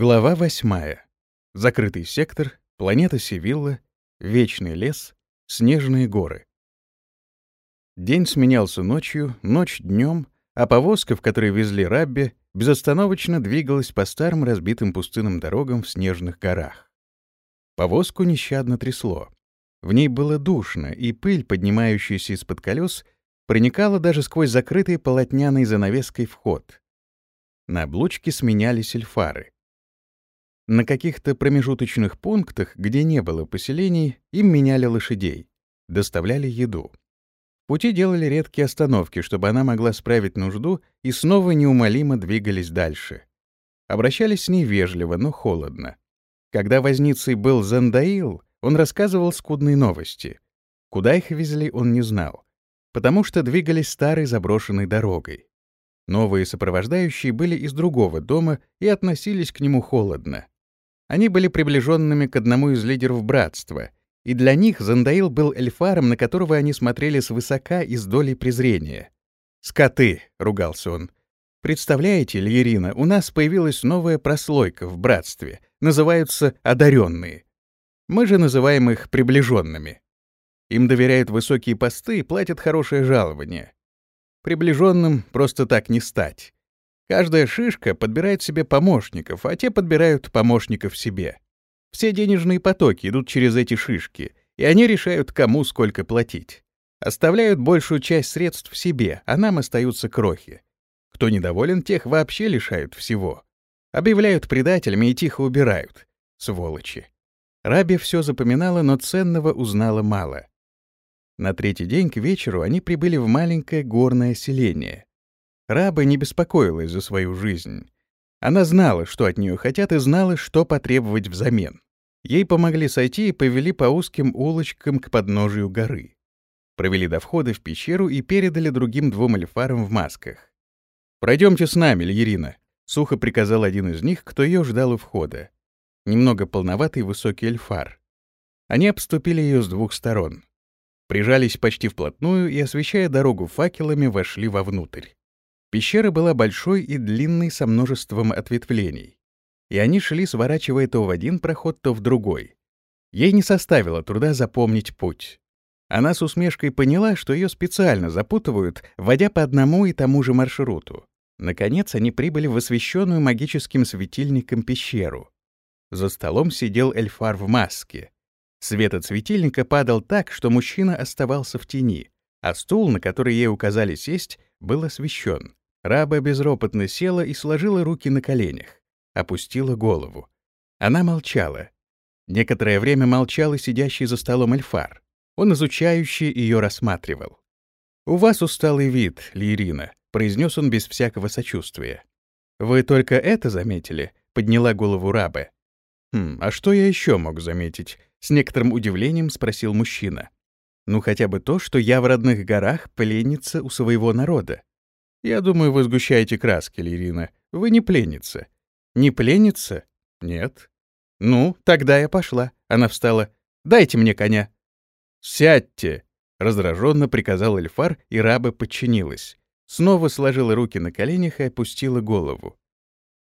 Глава восьмая. Закрытый сектор, планета Севилла, вечный лес, снежные горы. День сменялся ночью, ночь днем, а повозка, в которой везли Рабби, безостановочно двигалась по старым разбитым пустынным дорогам в снежных горах. Повозку нещадно трясло. В ней было душно, и пыль, поднимающаяся из-под колес, проникала даже сквозь закрытый полотняной занавеской вход. На облучке сменялись эльфары — на каких-то промежуточных пунктах, где не было поселений, им меняли лошадей, доставляли еду. Пути делали редкие остановки, чтобы она могла справить нужду, и снова неумолимо двигались дальше. Обращались с ней вежливо, но холодно. Когда возницей был Зандаил, он рассказывал скудные новости. Куда их везли, он не знал, потому что двигались старой заброшенной дорогой. Новые сопровождающие были из другого дома и относились к нему холодно. Они были приближенными к одному из лидеров братства, и для них Зандаил был эльфаром, на которого они смотрели свысока и с долей презрения. «Скоты!» — ругался он. «Представляете, Льерина, у нас появилась новая прослойка в братстве. Называются одаренные. Мы же называем их приближенными. Им доверяют высокие посты и платят хорошее жалование. Приближенным просто так не стать. Каждая шишка подбирает себе помощников, а те подбирают помощников себе. Все денежные потоки идут через эти шишки, и они решают, кому сколько платить. Оставляют большую часть средств себе, а нам остаются крохи. Кто недоволен, тех вообще лишают всего. Объявляют предателями и тихо убирают. Сволочи. Раби все запоминала, но ценного узнала мало. На третий день к вечеру они прибыли в маленькое горное селение. Раба не беспокоилась за свою жизнь. Она знала, что от нее хотят, и знала, что потребовать взамен. Ей помогли сойти и повели по узким улочкам к подножию горы. Провели до входа в пещеру и передали другим двум эльфарам в масках. «Пройдемте с нами, Льерина», — сухо приказал один из них, кто ее ждал у входа. Немного полноватый высокий эльфар. Они обступили ее с двух сторон. Прижались почти вплотную и, освещая дорогу факелами, вошли вовнутрь. Пещера была большой и длинной со множеством ответвлений, и они шли, сворачивая то в один проход, то в другой. Ей не составило труда запомнить путь. Она с усмешкой поняла, что ее специально запутывают, вводя по одному и тому же маршруту. Наконец они прибыли в освещенную магическим светильником пещеру. За столом сидел эльфар в маске. Свет от светильника падал так, что мужчина оставался в тени, а стул, на который ей указали сесть, был освещен. Раба безропотно села и сложила руки на коленях, опустила голову. Она молчала. Некоторое время молчал и сидящий за столом Эльфар. Он изучающе ее рассматривал. «У вас усталый вид, Лирина», — произнес он без всякого сочувствия. «Вы только это заметили?» — подняла голову Раба. «Хм, а что я еще мог заметить?» — с некоторым удивлением спросил мужчина. «Ну, хотя бы то, что я в родных горах пленница у своего народа. Я думаю, вы сгущаете краски, Лирина. Вы не пленница. Не пленница? Нет. Ну, тогда я пошла. Она встала. Дайте мне коня. Сядьте, раздраженно приказал Эльфар, и раба подчинилась. Снова сложила руки на коленях и опустила голову.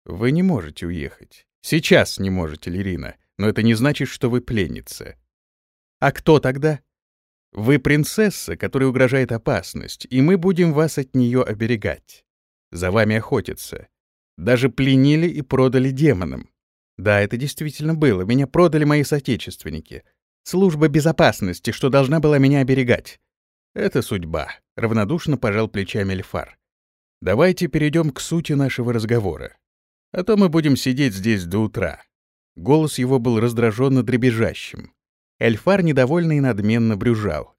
Вы не можете уехать. Сейчас не можете, Лирина, но это не значит, что вы пленница. А кто тогда? Вы принцесса, которой угрожает опасность, и мы будем вас от нее оберегать. За вами охотятся. Даже пленили и продали демонам. Да, это действительно было. Меня продали мои соотечественники. Служба безопасности, что должна была меня оберегать. Это судьба. Равнодушно пожал плечами Эльфар. Давайте перейдем к сути нашего разговора. А то мы будем сидеть здесь до утра. Голос его был раздраженно дребезжащим. Эльфар недовольно и надменно брюжал.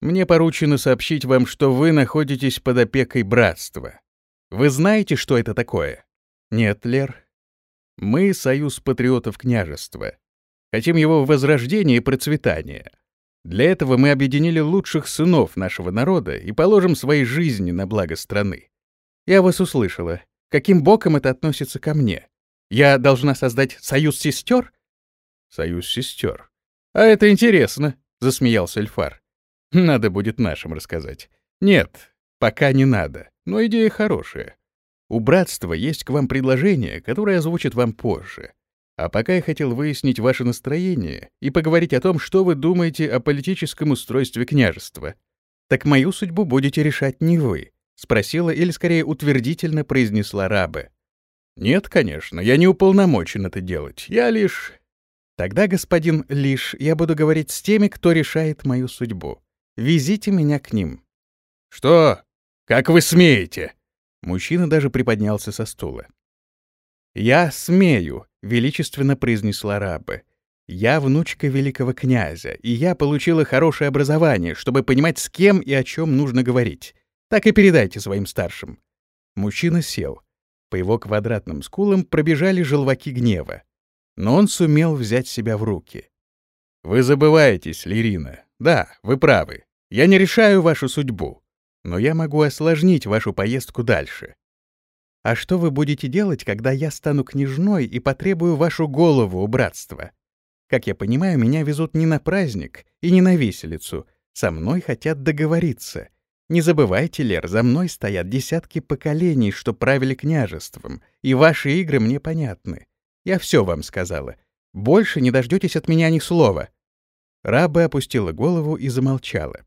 «Мне поручено сообщить вам, что вы находитесь под опекой братства. Вы знаете, что это такое?» «Нет, Лер. Мы — союз патриотов княжества. Хотим его возрождения и процветания. Для этого мы объединили лучших сынов нашего народа и положим свои жизни на благо страны. Я вас услышала. Каким боком это относится ко мне? Я должна создать союз сестер? Союз сестер. «А это интересно», — засмеялся Эльфар. «Надо будет нашим рассказать». «Нет, пока не надо, но идея хорошая. У братства есть к вам предложение, которое озвучит вам позже. А пока я хотел выяснить ваше настроение и поговорить о том, что вы думаете о политическом устройстве княжества. Так мою судьбу будете решать не вы, спросила или скорее утвердительно произнесла Рабе. Нет, конечно, я не уполномочен это делать. Я лишь Тогда, господин Лиш, я буду говорить с теми, кто решает мою судьбу. Везите меня к ним. Что? Как вы смеете? Мужчина даже приподнялся со стула. Я смею, величественно произнесла Рабе. Я внучка великого князя, и я получила хорошее образование, чтобы понимать, с кем и о чем нужно говорить. Так и передайте своим старшим. Мужчина сел. По его квадратным скулам пробежали желваки гнева. Но он сумел взять себя в руки. «Вы забываетесь, Лирина. Да, вы правы. Я не решаю вашу судьбу. Но я могу осложнить вашу поездку дальше. А что вы будете делать, когда я стану княжной и потребую вашу голову у братства? Как я понимаю, меня везут не на праздник и не на виселицу. Со мной хотят договориться. Не забывайте, Лер, за мной стоят десятки поколений, что правили княжеством, и ваши игры мне понятны. Я все вам сказала. Больше не дождетесь от меня ни слова». Раба опустила голову и замолчала.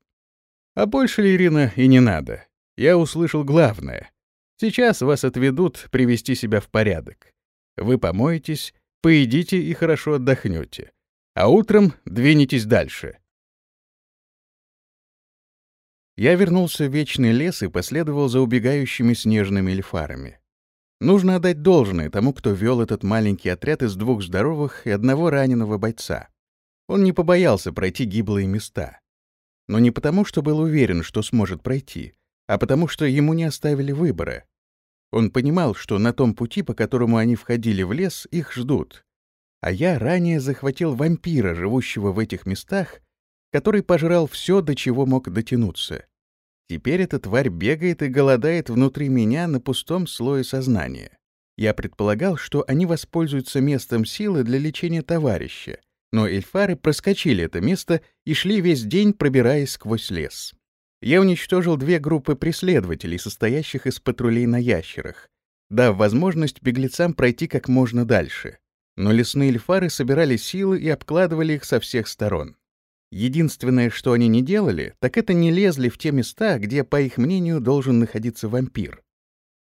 «А больше, Ирина, и не надо. Я услышал главное. Сейчас вас отведут привести себя в порядок. Вы помоетесь, поедите и хорошо отдохнете. А утром двинетесь дальше». Я вернулся в Вечный лес и последовал за убегающими снежными эльфарами. Нужно отдать должное тому, кто вел этот маленький отряд из двух здоровых и одного раненого бойца. Он не побоялся пройти гиблые места. Но не потому, что был уверен, что сможет пройти, а потому, что ему не оставили выбора. Он понимал, что на том пути, по которому они входили в лес, их ждут. А я ранее захватил вампира, живущего в этих местах, который пожрал все, до чего мог дотянуться. Теперь эта тварь бегает и голодает внутри меня на пустом слое сознания. Я предполагал, что они воспользуются местом силы для лечения товарища, но эльфары проскочили это место и шли весь день, пробираясь сквозь лес. Я уничтожил две группы преследователей, состоящих из патрулей на ящерах, дав возможность беглецам пройти как можно дальше. Но лесные эльфары собирали силы и обкладывали их со всех сторон. Единственное, что они не делали, так это не лезли в те места, где, по их мнению, должен находиться вампир.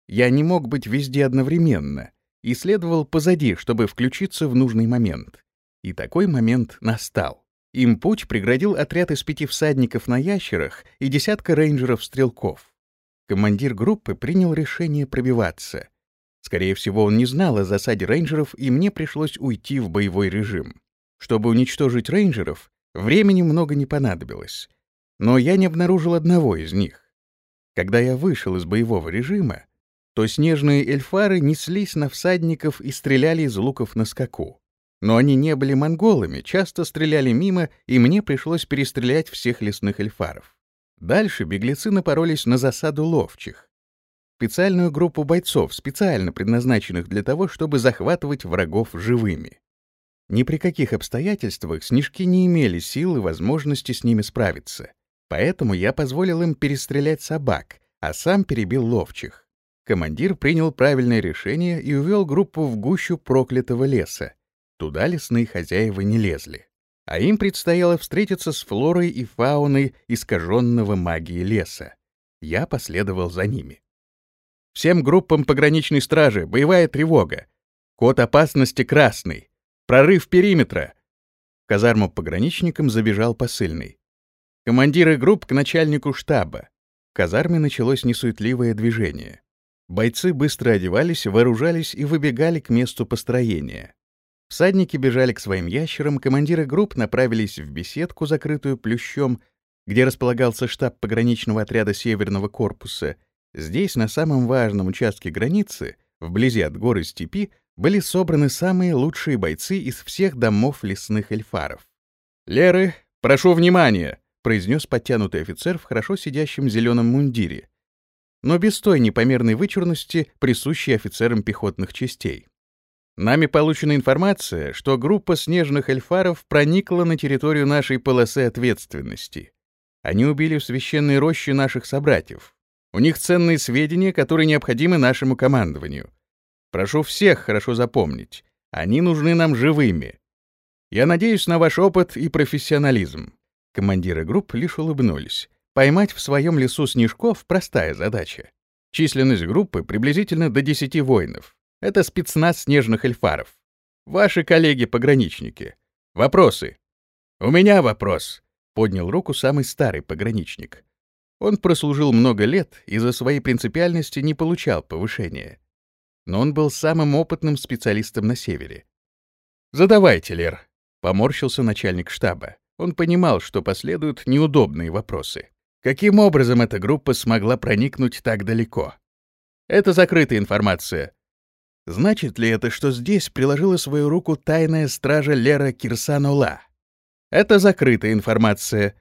Я не мог быть везде одновременно и следовал позади, чтобы включиться в нужный момент. И такой момент настал. Им путь преградил отряд из пяти всадников на ящерах и десятка рейнджеров-стрелков. Командир группы принял решение пробиваться. Скорее всего, он не знал о засаде рейнджеров, и мне пришлось уйти в боевой режим. Чтобы уничтожить рейнджеров, Времени много не понадобилось, но я не обнаружил одного из них. Когда я вышел из боевого режима, то снежные эльфары неслись на всадников и стреляли из луков на скаку. Но они не были монголами, часто стреляли мимо, и мне пришлось перестрелять всех лесных эльфаров. Дальше беглецы напоролись на засаду ловчих. Специальную группу бойцов, специально предназначенных для того, чтобы захватывать врагов живыми. Ни при каких обстоятельствах снежки не имели сил и возможности с ними справиться. Поэтому я позволил им перестрелять собак, а сам перебил ловчих. Командир принял правильное решение и увел группу в гущу проклятого леса. Туда лесные хозяева не лезли. А им предстояло встретиться с флорой и фауной искаженного магии леса. Я последовал за ними. Всем группам пограничной стражи боевая тревога. Код опасности красный. Прорыв периметра!» В казарму пограничникам забежал посыльный. Командиры групп к начальнику штаба. В казарме началось несуетливое движение. Бойцы быстро одевались, вооружались и выбегали к месту построения. Всадники бежали к своим ящерам, командиры групп направились в беседку, закрытую плющом, где располагался штаб пограничного отряда Северного корпуса. Здесь, на самом важном участке границы, вблизи от горы степи, были собраны самые лучшие бойцы из всех домов лесных эльфаров. «Леры, прошу внимания!» — произнес подтянутый офицер в хорошо сидящем зеленом мундире, но без той непомерной вычурности, присущей офицерам пехотных частей. Нами получена информация, что группа снежных эльфаров проникла на территорию нашей полосы ответственности. Они убили в священной роще наших собратьев. У них ценные сведения, которые необходимы нашему командованию. Прошу всех хорошо запомнить. Они нужны нам живыми. Я надеюсь на ваш опыт и профессионализм. Командиры групп лишь улыбнулись. Поймать в своем лесу снежков — простая задача. Численность группы приблизительно до 10 воинов. Это спецназ снежных эльфаров. Ваши коллеги-пограничники. Вопросы? У меня вопрос. Поднял руку самый старый пограничник. Он прослужил много лет и за своей принципиальности не получал повышения. Но он был самым опытным специалистом на севере. «Задавайте, Лер», — поморщился начальник штаба. Он понимал, что последуют неудобные вопросы. Каким образом эта группа смогла проникнуть так далеко? Это закрытая информация. Значит ли это, что здесь приложила свою руку тайная стража Лера Кирсанула? Это закрытая информация.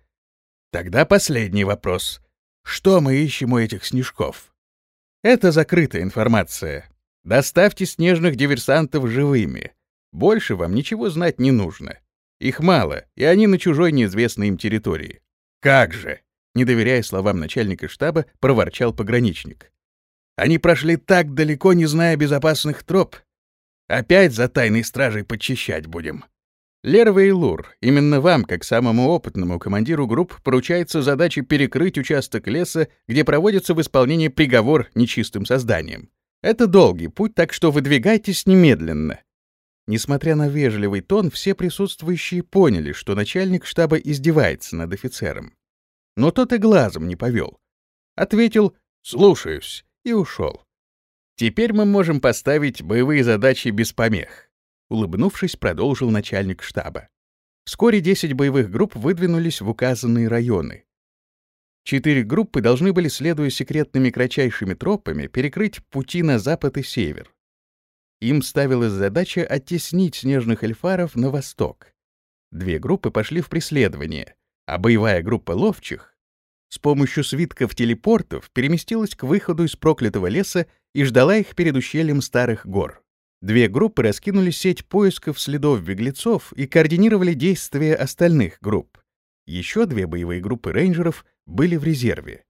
Тогда последний вопрос. Что мы ищем у этих снежков? Это закрытая информация. Доставьте снежных диверсантов живыми. Больше вам ничего знать не нужно. Их мало, и они на чужой неизвестной им территории. Как же! Не доверяя словам начальника штаба, проворчал пограничник. Они прошли так далеко, не зная безопасных троп. Опять за тайной стражей подчищать будем. Лерва и Лур, именно вам, как самому опытному командиру групп, поручается задача перекрыть участок леса, где проводится в исполнении приговор нечистым созданием. Это долгий путь, так что выдвигайтесь немедленно. Несмотря на вежливый тон, все присутствующие поняли, что начальник штаба издевается над офицером. Но тот и глазом не повел. Ответил «слушаюсь» и ушел. Теперь мы можем поставить боевые задачи без помех. Улыбнувшись, продолжил начальник штаба. Вскоре 10 боевых групп выдвинулись в указанные районы. Четыре группы должны были, следуя секретными кратчайшими тропами, перекрыть пути на запад и север. Им ставилась задача оттеснить снежных эльфаров на восток. Две группы пошли в преследование, а боевая группа ловчих с помощью свитков-телепортов переместилась к выходу из проклятого леса и ждала их перед ущельем Старых гор. Две группы раскинули сеть поисков следов беглецов и координировали действия остальных групп. Еще две боевые группы рейнджеров были в резерве.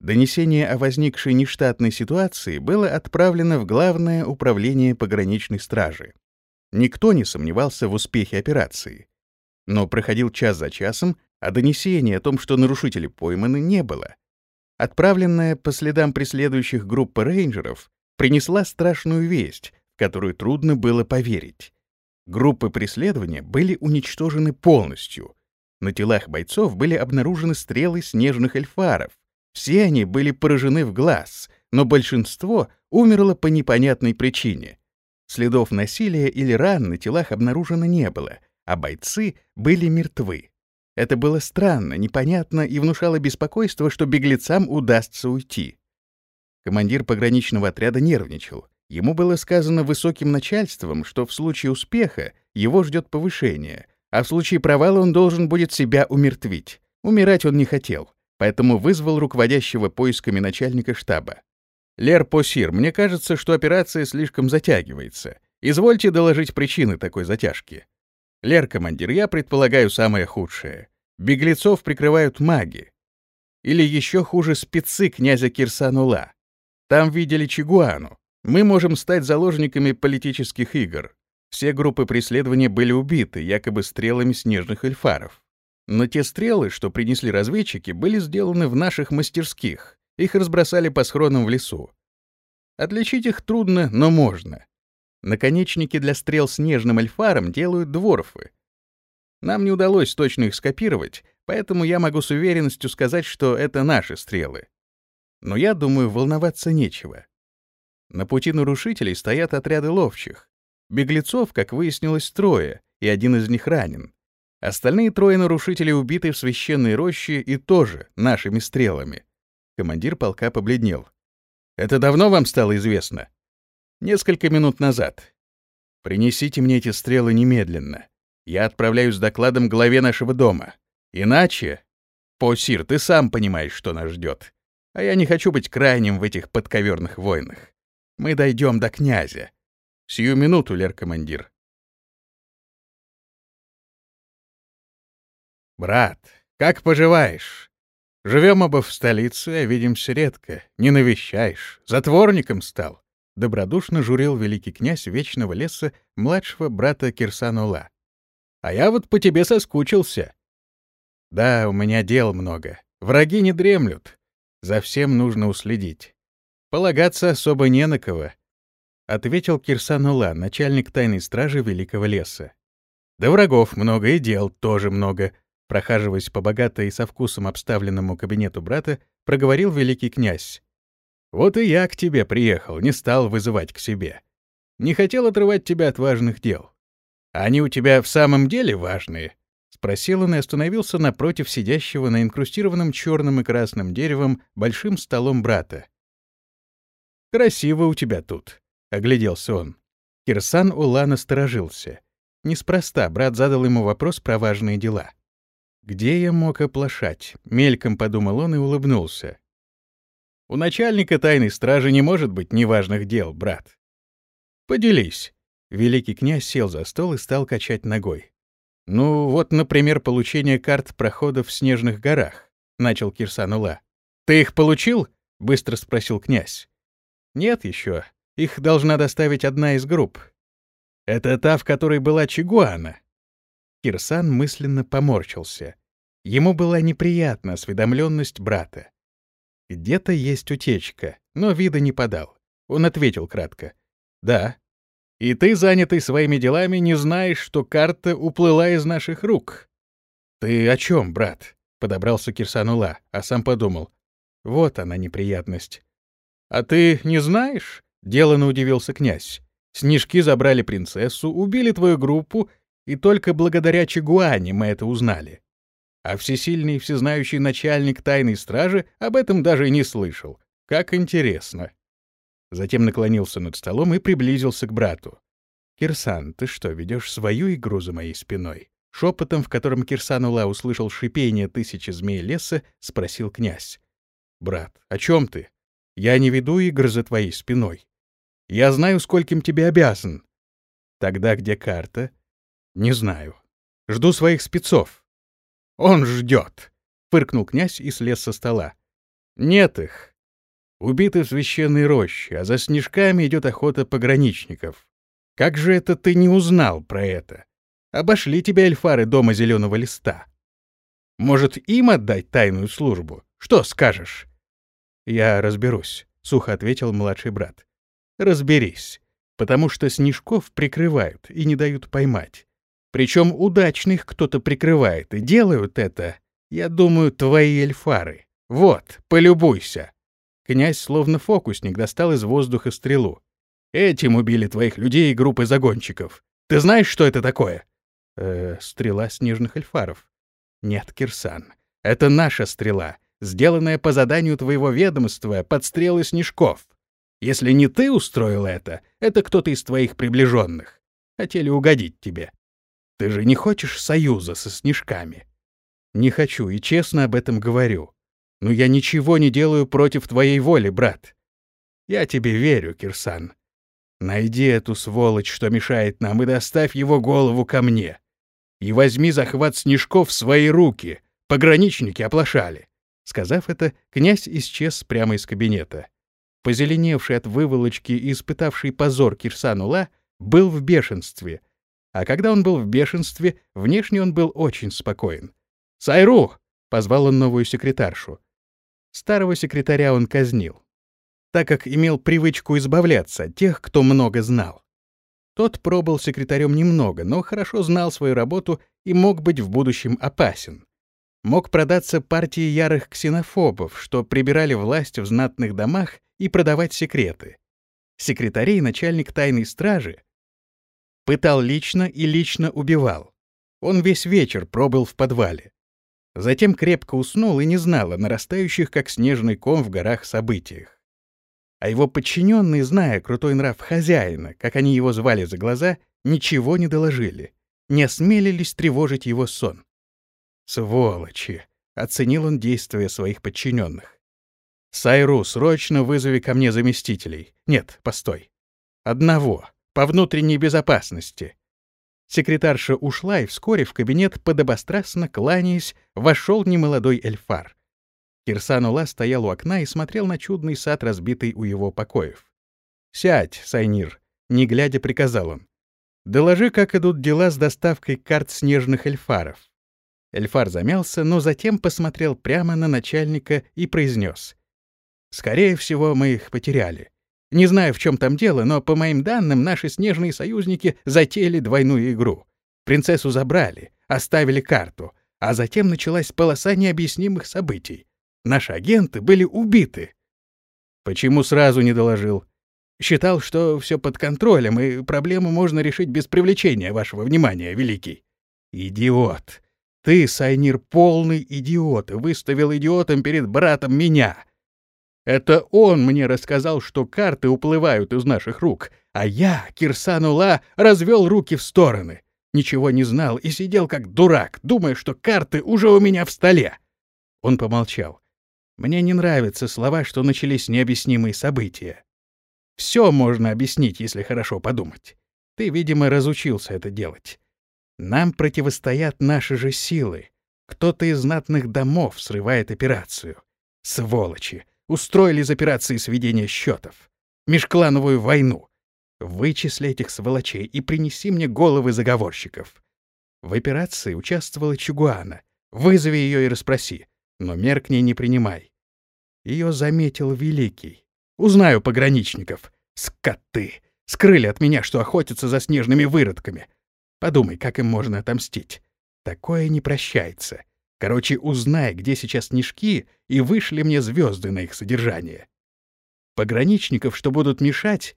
Донесение о возникшей нештатной ситуации было отправлено в Главное управление пограничной стражи. Никто не сомневался в успехе операции. Но проходил час за часом, а донесения о том, что нарушители пойманы, не было. Отправленная по следам преследующих группа рейнджеров принесла страшную весть, в которую трудно было поверить. Группы преследования были уничтожены полностью. На телах бойцов были обнаружены стрелы снежных эльфаров. Все они были поражены в глаз, но большинство умерло по непонятной причине. Следов насилия или ран на телах обнаружено не было — а бойцы были мертвы. Это было странно, непонятно и внушало беспокойство, что беглецам удастся уйти. Командир пограничного отряда нервничал. Ему было сказано высоким начальством, что в случае успеха его ждет повышение, а в случае провала он должен будет себя умертвить. Умирать он не хотел, поэтому вызвал руководящего поисками начальника штаба. «Лер Посир, мне кажется, что операция слишком затягивается. Извольте доложить причины такой затяжки. Лер, командир, я предполагаю самое худшее. Беглецов прикрывают маги. Или еще хуже спецы князя Кирсанула. Там видели Чигуану. Мы можем стать заложниками политических игр. Все группы преследования были убиты, якобы стрелами снежных эльфаров. Но те стрелы, что принесли разведчики, были сделаны в наших мастерских. Их разбросали по схронам в лесу. Отличить их трудно, но можно. Наконечники для стрел снежным эльфаром делают дворфы. Нам не удалось точно их скопировать, поэтому я могу с уверенностью сказать, что это наши стрелы. Но я думаю, волноваться нечего. На пути нарушителей стоят отряды ловчих. Беглецов, как выяснилось, трое, и один из них ранен. Остальные трое нарушителей убиты в священной роще и тоже нашими стрелами. Командир полка побледнел. «Это давно вам стало известно?» Несколько минут назад. Принесите мне эти стрелы немедленно. Я отправляюсь с докладом главе нашего дома. Иначе... Посир, ты сам понимаешь, что нас ждет. А я не хочу быть крайним в этих подковерных войнах. Мы дойдем до князя. Сию минуту, лер-командир. Брат, как поживаешь? Живем оба в столице, а видимся редко. Не навещаешь. Затворником стал. Добродушно журил великий князь Вечного леса младшего брата Кирсанула. А я вот по тебе соскучился. Да, у меня дел много. Враги не дремлют. За всем нужно уследить. Полагаться особо не на кого, — ответил Кирсанула, начальник тайной стражи Великого леса. Да врагов много и дел тоже много. Прохаживаясь по богатой и со вкусом обставленному кабинету брата, проговорил великий князь. «Вот и я к тебе приехал, не стал вызывать к себе. Не хотел отрывать тебя от важных дел. Они у тебя в самом деле важные?» — спросил он и остановился напротив сидящего на инкрустированном черным и красным деревом большим столом брата. «Красиво у тебя тут», — огляделся он. Кирсан Ула насторожился. Неспроста брат задал ему вопрос про важные дела. «Где я мог оплошать?» — мельком подумал он и улыбнулся. «У начальника тайной стражи не может быть неважных дел, брат. Поделись». Великий князь сел за стол и стал качать ногой. «Ну, вот, например, получение карт прохода в Снежных горах», — начал Кирсан Ула. «Ты их получил?» — быстро спросил князь. «Нет еще. Их должна доставить одна из групп. Это та, в которой была Чигуана». Кирсан мысленно поморщился. Ему была неприятна осведомленность брата. Где-то есть утечка, но вида не подал. Он ответил кратко. «Да, и ты, занятый своими делами, не знаешь, что карта уплыла из наших рук. Ты о чем, брат? Подобрался Кирсанула, а сам подумал. Вот она неприятность. А ты не знаешь? Делано удивился князь. Снежки забрали принцессу, убили твою группу, и только благодаря Чигуане мы это узнали. А всесильный всезнающий начальник тайной стражи об этом даже и не слышал. Как интересно. Затем наклонился над столом и приблизился к брату. «Кирсан, ты что, ведешь свою игру за моей спиной?» Шепотом, в котором Кирсан Ула услышал шипение тысячи змей леса, спросил князь. «Брат, о чем ты? Я не веду игр за твоей спиной. Я знаю, скольким тебе обязан». «Тогда где карта?» «Не знаю. Жду своих спецов». «Он ждет», — фыркнул князь и слез со стола. «Нет их убиты в священной роще, а за снежками идет охота пограничников. Как же это ты не узнал про это? Обошли тебя эльфары дома зеленого листа. Может, им отдать тайную службу? Что скажешь? Я разберусь, — сухо ответил младший брат. Разберись, потому что снежков прикрывают и не дают поймать. Причем удачных кто-то прикрывает, и делают это, я думаю, твои эльфары. Вот, полюбуйся. Князь, словно фокусник, достал из воздуха стрелу. «Этим убили твоих людей и группы загонщиков. Ты знаешь, что это такое?» «Э, стрела снежных эльфаров». «Нет, Кирсан, это наша стрела, сделанная по заданию твоего ведомства под стрелы снежков. Если не ты устроил это, это кто-то из твоих приближенных. Хотели угодить тебе. Ты же не хочешь союза со снежками?» «Не хочу и честно об этом говорю. Но я ничего не делаю против твоей воли, брат. Я тебе верю, Кирсан. Найди эту сволочь, что мешает нам, и доставь его голову ко мне. И возьми захват снежков в свои руки. Пограничники оплошали. Сказав это, князь исчез прямо из кабинета. Позеленевший от выволочки и испытавший позор Кирсанула был в бешенстве. А когда он был в бешенстве, внешне он был очень спокоен. «Сайру!» — позвал он новую секретаршу. Старого секретаря он казнил, так как имел привычку избавляться от тех, кто много знал. Тот пробыл секретарем немного, но хорошо знал свою работу и мог быть в будущем опасен. Мог продаться партии ярых ксенофобов, что прибирали власть в знатных домах и продавать секреты. Секретарей начальник тайной стражи пытал лично и лично убивал. Он весь вечер пробыл в подвале. Затем крепко уснул и не знал о нарастающих, как снежный ком в горах, событиях. А его подчиненные, зная крутой нрав хозяина, как они его звали за глаза, ничего не доложили, не осмелились тревожить его сон. «Сволочи!» — оценил он действия своих подчиненных. «Сайру, срочно вызови ко мне заместителей. Нет, постой. Одного, по внутренней безопасности. Секретарша ушла, и вскоре в кабинет, подобострастно кланяясь, вошел немолодой эльфар. Кирсан Ула стоял у окна и смотрел на чудный сад, разбитый у его покоев. «Сядь, Сайнир», — не глядя приказал он. «Доложи, как идут дела с доставкой карт снежных эльфаров». Эльфар замялся, но затем посмотрел прямо на начальника и произнес: «Скорее всего, мы их потеряли. Не знаю, в чем там дело, но, по моим данным, наши снежные союзники затеяли двойную игру. Принцессу забрали, оставили карту, а затем началась полоса необъяснимых событий. Наши агенты были убиты. Почему сразу не доложил? Считал, что все под контролем, и проблему можно решить без привлечения вашего внимания, Великий. Идиот. Ты, Сайнир, полный идиот, выставил идиотом перед братом меня. Это он мне рассказал, что карты уплывают из наших рук, а я, Кирсанула, развел руки в стороны. Ничего не знал и сидел как дурак, думая, что карты уже у меня в столе. Он помолчал. Мне не нравятся слова, что начались необъяснимые события. Все можно объяснить, если хорошо подумать. Ты, видимо, разучился это делать. Нам противостоят наши же силы. Кто-то из знатных домов срывает операцию. Сволочи! Устроили из операции сведения счетов. Межклановую войну. Вычисли этих сволочей и принеси мне головы заговорщиков. В операции участвовала Чугуана. Вызови ее и расспроси, но мер к ней не принимай. Ее заметил Великий. Узнаю пограничников. Скоты! Скрыли от меня, что охотятся за снежными выродками. Подумай, как им можно отомстить. Такое не прощается. Короче, узнай, где сейчас снежки, и вышли мне звезды на их содержание. Пограничников, что будут мешать,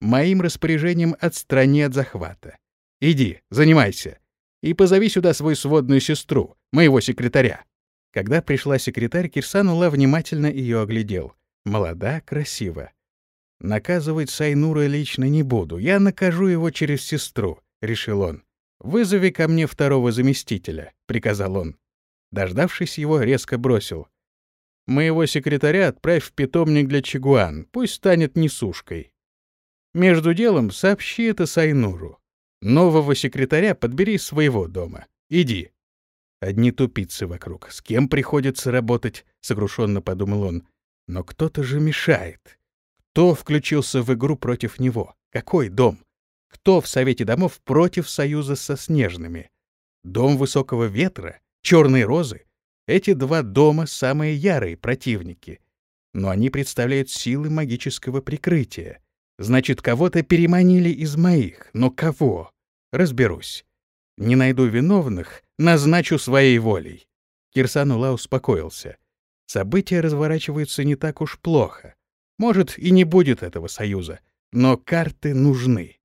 моим распоряжением отстрани от захвата. Иди, занимайся. И позови сюда свою сводную сестру, моего секретаря. Когда пришла секретарь, Кирсанула внимательно ее оглядел. Молода, красива. Наказывать Сайнура лично не буду, я накажу его через сестру, — решил он. «Вызови ко мне второго заместителя», — приказал он. Дождавшись его, резко бросил. «Моего секретаря отправь в питомник для Чигуан, пусть станет несушкой. Между делом сообщи это Сайнуру. Нового секретаря подбери из своего дома. Иди. Одни тупицы вокруг. С кем приходится работать? Сокрушенно подумал он. Но кто-то же мешает. Кто включился в игру против него? Какой дом? Кто в Совете домов против союза со Снежными? Дом Высокого Ветра? Черные Розы? Эти два дома — самые ярые противники. Но они представляют силы магического прикрытия. Значит, кого-то переманили из моих. Но кого? Разберусь. Не найду виновных, назначу своей волей. Кирсанула успокоился. События разворачиваются не так уж плохо. Может, и не будет этого союза, но карты нужны.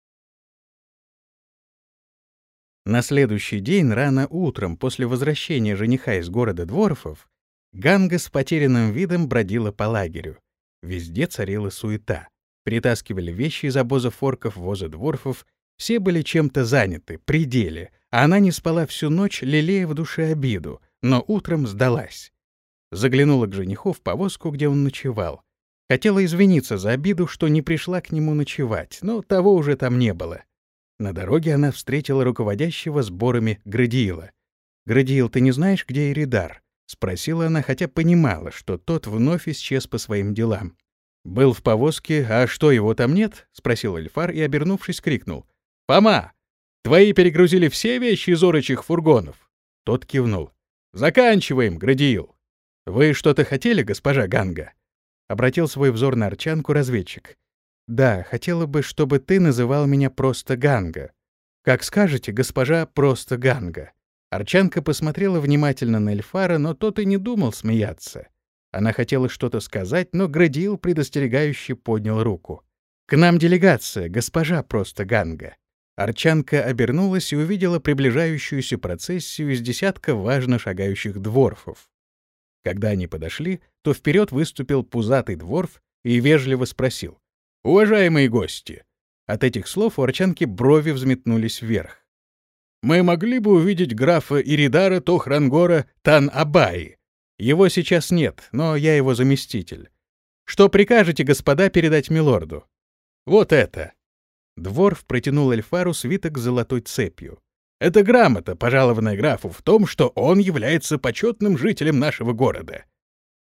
На следующий день, рано утром, после возвращения жениха из города Дворфов, Ганга с потерянным видом бродила по лагерю. Везде царила суета. Перетаскивали вещи из обозов орков, воза дворфов. Все были чем-то заняты, при а она не спала всю ночь, лелея в душе обиду, но утром сдалась. Заглянула к жениху в повозку, где он ночевал. Хотела извиниться за обиду, что не пришла к нему ночевать, но того уже там не было. На дороге она встретила руководящего сборами Градиила. «Градиил, ты не знаешь, где Иридар?» — спросила она, хотя понимала, что тот вновь исчез по своим делам. «Был в повозке, а что, его там нет?» — спросил Эльфар и, обернувшись, крикнул. «Пома! Твои перегрузили все вещи из орочих фургонов!» Тот кивнул. «Заканчиваем, Градиил!» «Вы что-то хотели, госпожа Ганга?» Обратил свой взор на Арчанку разведчик. «Да, хотела бы, чтобы ты называл меня просто Ганга. Как скажете, госпожа просто Ганга». Арчанка посмотрела внимательно на Эльфара, но тот и не думал смеяться. Она хотела что-то сказать, но Градил предостерегающе поднял руку. «К нам делегация, госпожа просто Ганга». Арчанка обернулась и увидела приближающуюся процессию из десятка важно шагающих дворфов. Когда они подошли, то вперед выступил пузатый дворф и вежливо спросил. «Уважаемые гости!» От этих слов у Арчанки брови взметнулись вверх. «Мы могли бы увидеть графа Иридара Тохрангора Тан-Абаи, его сейчас нет, но я его заместитель. Что прикажете, господа, передать милорду? Вот это. Дворф протянул Эльфару свиток с золотой цепью. Это грамота, пожалованная графу в том, что он является почетным жителем нашего города.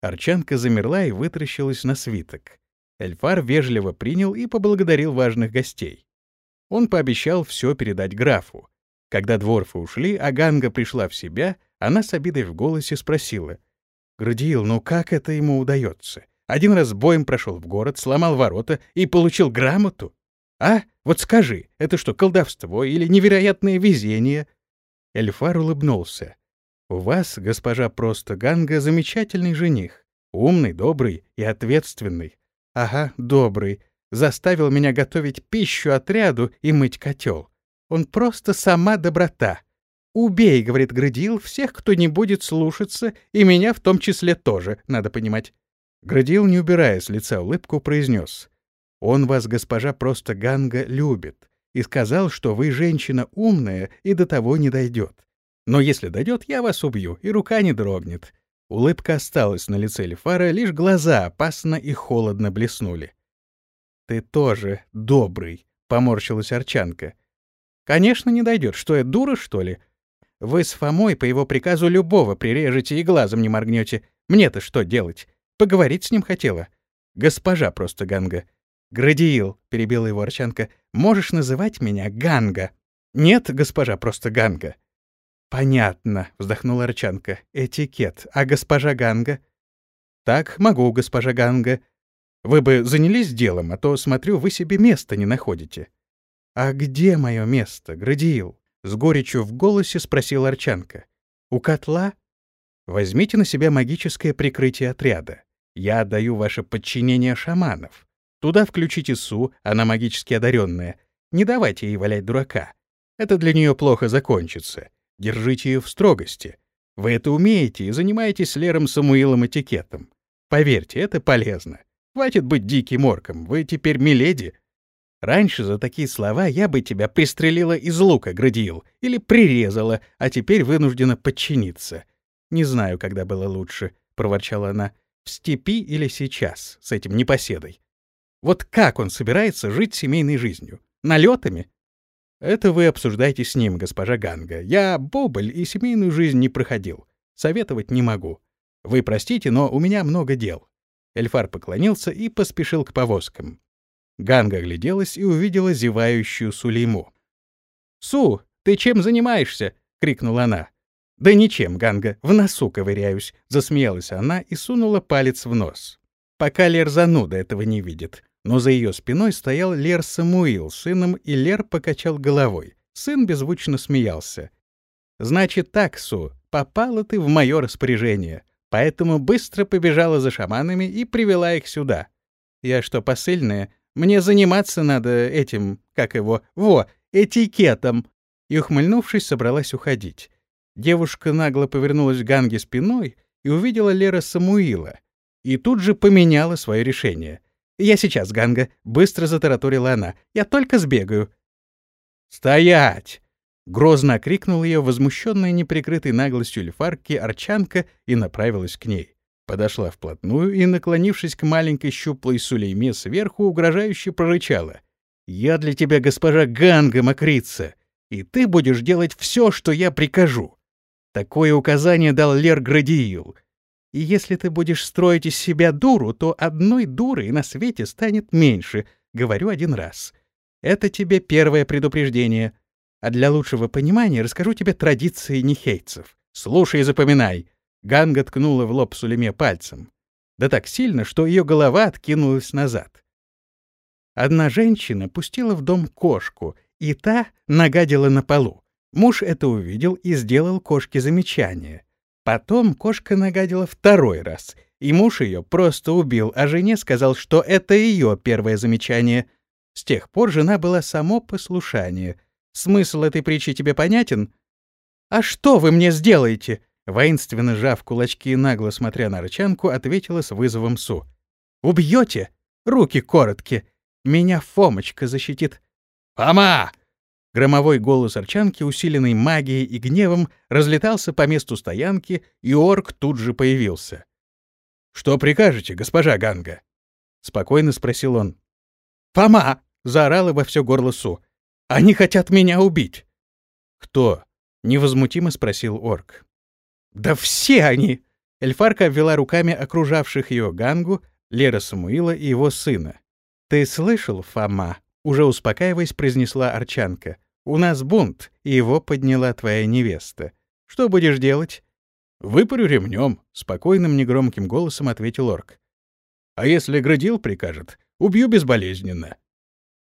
Арчанка замерла и вытаращилась на свиток. Эльфар вежливо принял и поблагодарил важных гостей. Он пообещал все передать графу. Когда дворфы ушли, а Ганга пришла в себя, она с обидой в голосе спросила. «Градиил, ну как это ему удается? Один раз боем прошел в город, сломал ворота и получил грамоту? А? Вот скажи, это что, колдовство или невероятное везение?» Эльфар улыбнулся. «У вас, госпожа просто Ганга, замечательный жених. Умный, добрый и ответственный. Ага, добрый. Заставил меня готовить пищу отряду и мыть котел. Он просто сама доброта. «Убей», — говорит Градил, — «всех, кто не будет слушаться, и меня в том числе тоже, надо понимать». Градил, не убирая с лица улыбку, произнес. «Он вас, госпожа просто Ганга, любит, и сказал, что вы женщина умная и до того не дойдет. Но если дойдет, я вас убью, и рука не дрогнет». Улыбка осталась на лице Лефара, лишь глаза опасно и холодно блеснули. «Ты тоже добрый», — поморщилась Арчанка. «Конечно, не дойдет. Что я, дура, что ли? Вы с Фомой по его приказу любого прирежете и глазом не моргнете. Мне-то что делать? Поговорить с ним хотела. Госпожа просто Ганга. Градиил, перебила его Арчанка, можешь называть меня Ганга. Нет, госпожа просто Ганга. Понятно, вздохнула Арчанка. Этикет. А госпожа Ганга? Так, могу, госпожа Ганга. Вы бы занялись делом, а то, смотрю, вы себе места не находите. А где мое место, Градиил? С горечью в голосе спросил Арчанка. «У котла? Возьмите на себя магическое прикрытие отряда. Я отдаю ваше подчинение шаманов. Туда включите Су, она магически одаренная. Не давайте ей валять дурака. Это для нее плохо закончится. Держите ее в строгости. Вы это умеете и занимаетесь Лером Самуилом этикетом. Поверьте, это полезно. Хватит быть диким орком, вы теперь миледи, Раньше за такие слова я бы тебя пристрелила из лука, Градиил, или прирезала, а теперь вынуждена подчиниться. Не знаю, когда было лучше, — проворчала она, — в степи или сейчас, с этим непоседой. Вот как он собирается жить семейной жизнью? Налетами? Это вы обсуждаете с ним, госпожа Ганга. Я бобыль и семейную жизнь не проходил. Советовать не могу. Вы простите, но у меня много дел. Эльфар поклонился и поспешил к повозкам. Ганга огляделась и увидела зевающую Сулейму. «Су, ты чем занимаешься?» — крикнула она. «Да ничем, Ганга, в носу ковыряюсь», — засмеялась она и сунула палец в нос. Пока Лер зануда этого не видит. Но за ее спиной стоял Лер Самуил с сыном, и Лер покачал головой. Сын беззвучно смеялся. «Значит так, Су, попала ты в мое распоряжение, поэтому быстро побежала за шаманами и привела их сюда. Я что, посыльная? Мне заниматься надо этим, как его, во, этикетом. И, ухмыльнувшись, собралась уходить. Девушка нагло повернулась к Ганге спиной и увидела Лера Самуила. И тут же поменяла свое решение. «Я сейчас, Ганга», — быстро затараторила она. «Я только сбегаю». «Стоять!» — грозно окрикнул ее возмущенная неприкрытой наглостью льфарки Арчанка и направилась к ней. Подошла вплотную и, наклонившись к маленькой щуплой Сулейме сверху, угрожающе прорычала. «Я для тебя госпожа Ганга Макрица, и ты будешь делать все, что я прикажу». Такое указание дал Лер Градиил. И если ты будешь строить из себя дуру, то одной дурой на свете станет меньше, говорю один раз. Это тебе первое предупреждение. А для лучшего понимания расскажу тебе традиции нехейцев. Слушай и запоминай. Ганга ткнула в лоб Сулеме пальцем. Да так сильно, что ее голова откинулась назад. Одна женщина пустила в дом кошку, и та нагадила на полу. Муж это увидел и сделал кошке замечание. Потом кошка нагадила второй раз, и муж ее просто убил, а жене сказал, что это ее первое замечание. С тех пор жена была само послушание. Смысл этой притчи тебе понятен? «А что вы мне сделаете?» Воинственно жав кулачки и нагло смотря на рычанку, ответила с вызовом Су. «Убьете? Руки короткие. Меня Фомочка защитит». «Фома!» Громовой голос Арчанки, усиленный магией и гневом, разлетался по месту стоянки, и орк тут же появился. «Что прикажете, госпожа Ганга?» — спокойно спросил он. «Фома!» — заорала во все горло Су. «Они хотят меня убить!» «Кто?» — невозмутимо спросил орк. «Да все они!» Эльфарка обвела руками окружавших ее Гангу, Лера Самуила и его сына. «Ты слышал, Фома?» — уже успокаиваясь, произнесла Арчанка. «У нас бунт, и его подняла твоя невеста. Что будешь делать?» «Выпарю ремнем», — спокойным негромким голосом ответил орк. «А если градил прикажет, убью безболезненно».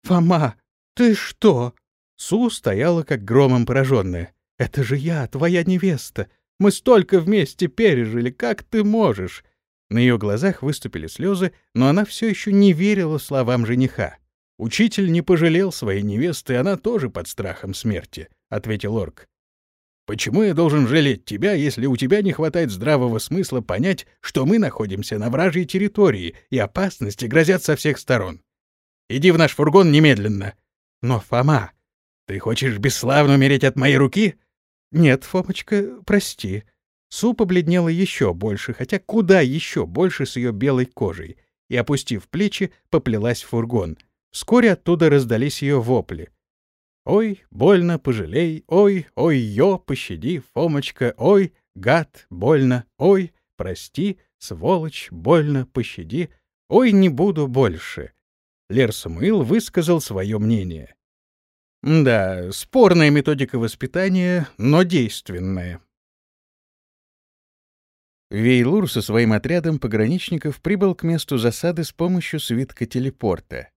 «Фома, ты что?» Су стояла как громом пораженная. «Это же я, твоя невеста. Мы столько вместе пережили, как ты можешь?» На ее глазах выступили слезы, но она все еще не верила словам жениха. «Учитель не пожалел своей невесты, она тоже под страхом смерти», — ответил орк. «Почему я должен жалеть тебя, если у тебя не хватает здравого смысла понять, что мы находимся на вражьей территории и опасности грозят со всех сторон? Иди в наш фургон немедленно!» «Но, Фома, ты хочешь бесславно умереть от моей руки?» «Нет, Фомочка, прости». Су побледнела еще больше, хотя куда еще больше с ее белой кожей, и, опустив плечи, поплелась в фургон. Вскоре оттуда раздались ее вопли. «Ой, больно, пожалей, ой, ой-ё, пощади, Фомочка, ой, гад, больно, ой, прости, сволочь, больно, пощади, ой, не буду больше». Лер Самуил высказал свое мнение. Да, спорная методика воспитания, но действенная. Вейлур со своим отрядом пограничников прибыл к месту засады с помощью свитка телепорта.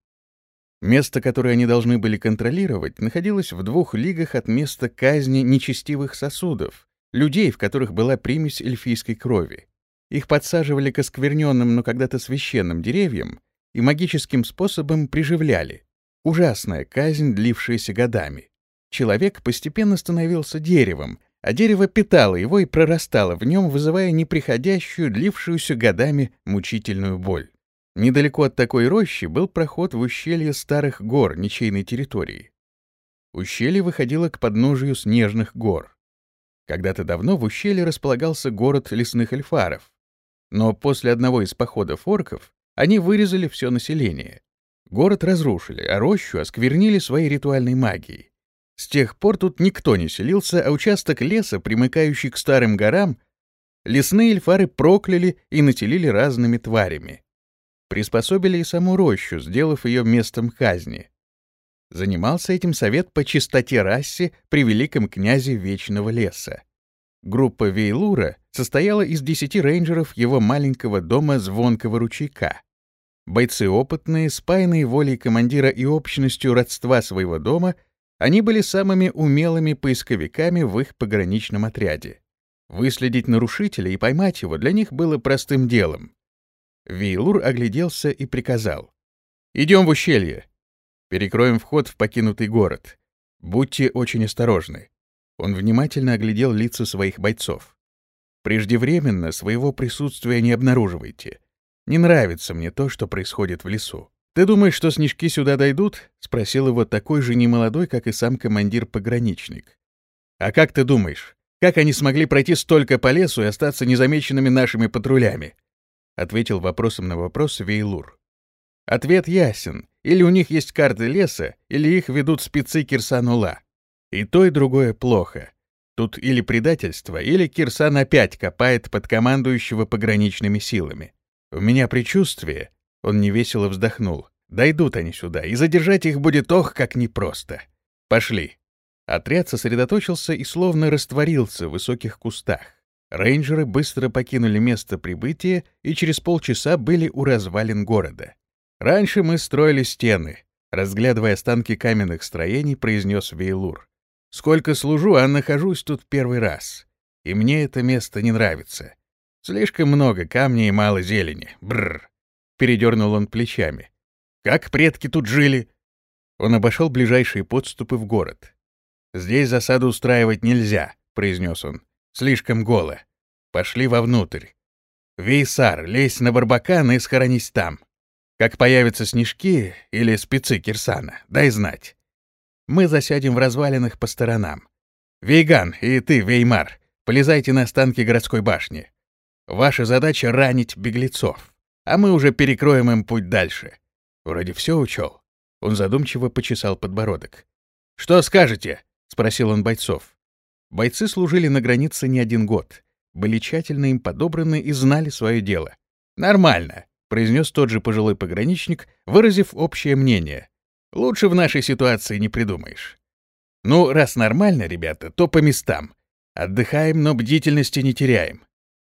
Место, которое они должны были контролировать, находилось в двух лигах от места казни нечестивых сосудов, людей, в которых была примесь эльфийской крови. Их подсаживали к оскверненным, но когда-то священным деревьям и магическим способом приживляли. Ужасная казнь, длившаяся годами. Человек постепенно становился деревом, а дерево питало его и прорастало в нем, вызывая неприходящую, длившуюся годами мучительную боль. Недалеко от такой рощи был проход в ущелье старых гор ничейной территории. Ущелье выходило к подножию снежных гор. Когда-то давно в ущелье располагался город лесных эльфаров. Но после одного из походов орков они вырезали все население. Город разрушили, а рощу осквернили своей ритуальной магией. С тех пор тут никто не селился, а участок леса, примыкающий к старым горам, лесные эльфары прокляли и населили разными тварями. Приспособили и саму рощу, сделав ее местом казни. Занимался этим совет по чистоте расе при великом князе Вечного леса. Группа Вейлура состояла из десяти рейнджеров его маленького дома Звонкого ручейка. Бойцы опытные, спаянные волей командира и общностью родства своего дома, они были самыми умелыми поисковиками в их пограничном отряде. Выследить нарушителя и поймать его для них было простым делом. Вейлур огляделся и приказал. «Идем в ущелье. Перекроем вход в покинутый город. Будьте очень осторожны». Он внимательно оглядел лица своих бойцов. «Преждевременно своего присутствия не обнаруживайте. Не нравится мне то, что происходит в лесу. Ты думаешь, что снежки сюда дойдут? спросил его такой же немолодой, как и сам командир-пограничник. А как ты думаешь, как они смогли пройти столько по лесу и остаться незамеченными нашими патрулями? Ответил вопросом на вопрос Вейлур. Ответ ясен. Или у них есть карты леса, или их ведут спецы Кирсанула. И то, и другое плохо. Тут или предательство, или Кирсан опять копает под командующего пограничными силами. У меня предчувствие, он невесело вздохнул. Дойдут они сюда, и задержать их будет ох, как непросто. Пошли. Отряд сосредоточился и словно растворился в высоких кустах. Рейнджеры быстро покинули место прибытия и через полчаса были у развалин города. Раньше мы строили стены, разглядывая останки каменных строений, произнес Вейлур. Сколько служу, а нахожусь тут первый раз. И мне это место не нравится. Слишком много камней и мало зелени. Бррр. Передернул он плечами. Как предки тут жили? Он обошел ближайшие подступы в город. Здесь засаду устраивать нельзя, произнес он. Слишком голо. Пошли вовнутрь. Вейсар, лезь на Барбакана и схоронись там. Как появятся снежки или спецы Кирсана, дай знать. Мы засядем в развалинах по сторонам. Вейган и ты, Веймар, полезайте на останки городской башни. Ваша задача — ранить беглецов, а мы уже перекроем им путь дальше. Вроде все учел. Он задумчиво почесал подбородок. «Что скажете?» — спросил он бойцов. Бойцы служили на границе не один год. были тщательно им подобраны и знали свое дело. «Нормально», — произнес тот же пожилой пограничник, выразив общее мнение. «Лучше в нашей ситуации не придумаешь». «Ну, раз нормально, ребята, то по местам. Отдыхаем, но бдительности не теряем.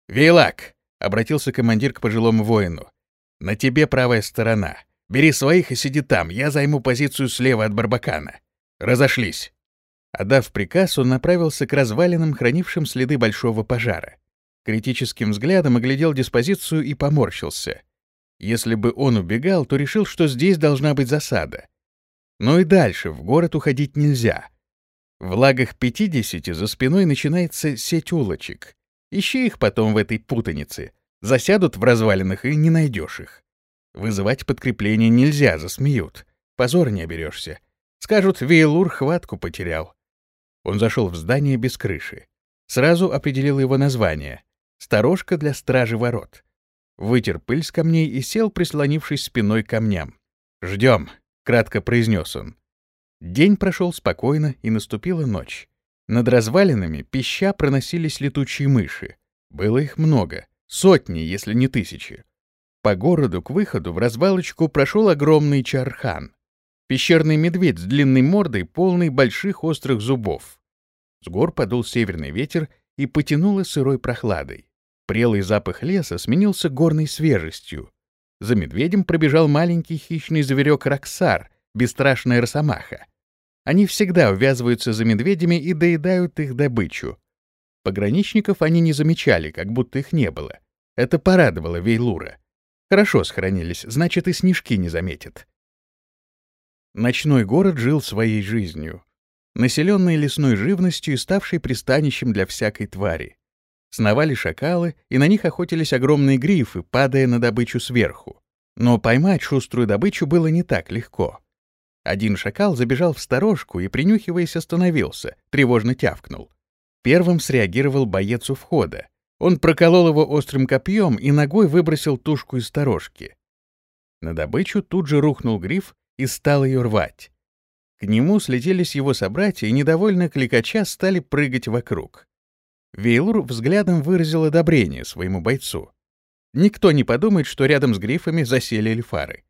Вейлак!» — обратился командир к пожилому воину. «На тебе правая сторона. Бери своих и сиди там, я займу позицию слева от Барбакана. Разошлись». Отдав приказ, он направился к развалинам, хранившим следы большого пожара. Критическим взглядом оглядел диспозицию и поморщился. Если бы он убегал, то решил, что здесь должна быть засада. Но и дальше в город уходить нельзя. В лагах 50 за спиной начинается сеть улочек. Ищи их потом в этой путанице. Засядут в развалинах и не найдешь их. Вызывать подкрепление нельзя, засмеют. Позор не оберешься. Скажут, Вейлур хватку потерял. Он зашел в здание без крыши. Сразу определил его название. «Сторожка для стражи ворот». Вытер пыль с камней и сел, прислонившись спиной к камням. «Ждем», — кратко произнес он. День прошел спокойно, и наступила ночь. Над развалинами пища проносились летучие мыши. Было их много, сотни, если не тысячи. По городу к выходу в развалочку прошел огромный чархан. Пещерный медведь с длинной мордой, полный больших острых зубов. С гор подул северный ветер и потянуло сырой прохладой. Прелый запах леса сменился горной свежестью. За медведем пробежал маленький хищный зверек Роксар, бесстрашная росомаха. Они всегда увязываются за медведями и доедают их добычу. Пограничников они не замечали, как будто их не было. Это порадовало Вейлура. Хорошо сохранились, значит, и снежки не заметят. Ночной город жил своей жизнью, населенный лесной живностью и ставший пристанищем для всякой твари. Сновали шакалы, и на них охотились огромные грифы, падая на добычу сверху. Но поймать шуструю добычу было не так легко. Один шакал забежал в сторожку и, принюхиваясь, остановился, тревожно тявкнул. Первым среагировал боец у входа. Он проколол его острым копьем и ногой выбросил тушку из сторожки. На добычу тут же рухнул гриф и стал ее рвать. К нему слетелись его собратья и, недовольно кликача, стали прыгать вокруг. Вейлур взглядом выразил одобрение своему бойцу. Никто не подумает, что рядом с грифами засели эльфары.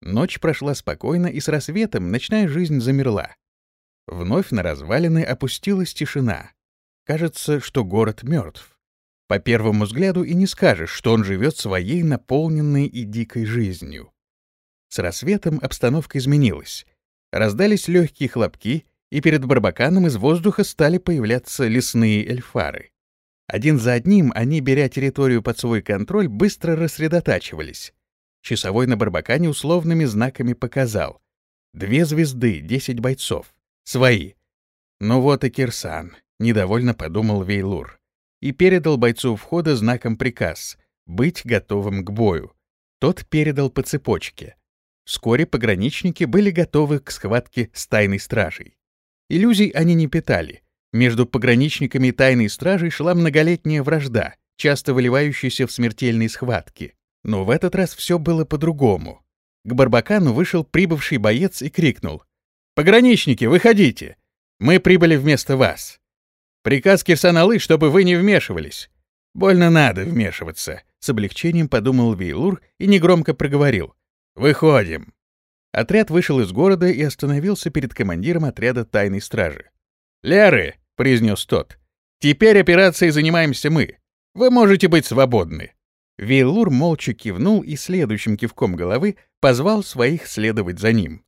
Ночь прошла спокойно, и с рассветом ночная жизнь замерла. Вновь на развалины опустилась тишина. Кажется, что город мертв. По первому взгляду и не скажешь, что он живет своей наполненной и дикой жизнью. С рассветом обстановка изменилась. Раздались легкие хлопки, и перед Барбаканом из воздуха стали появляться лесные эльфары. Один за одним они, беря территорию под свой контроль, быстро рассредотачивались. Часовой на Барбакане условными знаками показал. Две звезды, десять бойцов. Свои. Ну вот и Кирсан, недовольно подумал Вейлур. И передал бойцу входа знаком приказ — быть готовым к бою. Тот передал по цепочке. Вскоре пограничники были готовы к схватке с тайной стражей. Иллюзий они не питали. Между пограничниками и тайной стражей шла многолетняя вражда, часто выливающаяся в смертельные схватки. Но в этот раз все было по-другому. К Барбакану вышел прибывший боец и крикнул. «Пограничники, выходите! Мы прибыли вместо вас. Приказ Кирсаналы, чтобы вы не вмешивались. Больно надо вмешиваться», — с облегчением подумал Вейлур и негромко проговорил. «Выходим». Отряд вышел из города и остановился перед командиром отряда тайной стражи. «Леры», — произнес тот, — «теперь операцией занимаемся мы. Вы можете быть свободны». Вейлур молча кивнул и следующим кивком головы позвал своих следовать за ним.